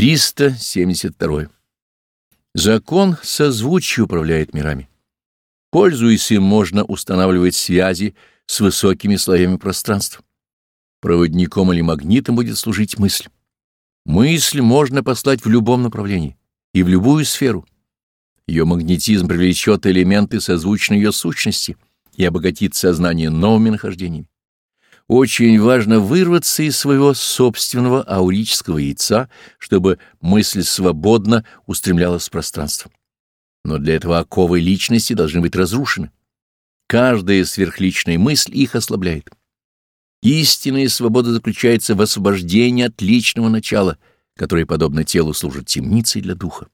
372. Закон созвучия управляет мирами. Пользуясь им, можно устанавливать связи с высокими слоями пространства. Проводником или магнитом будет служить мысль. Мысль можно послать в любом направлении и в любую сферу. Ее магнетизм привлечет элементы созвучной ее сущности и обогатит сознание новыми нахождениями. Очень важно вырваться из своего собственного аурического яйца, чтобы мысль свободно устремлялась в пространство. Но для этого оковы личности должны быть разрушены. Каждая сверхличная мысль их ослабляет. Истинная свобода заключается в освобождении от личного начала, которое, подобно телу, служит темницей для духа.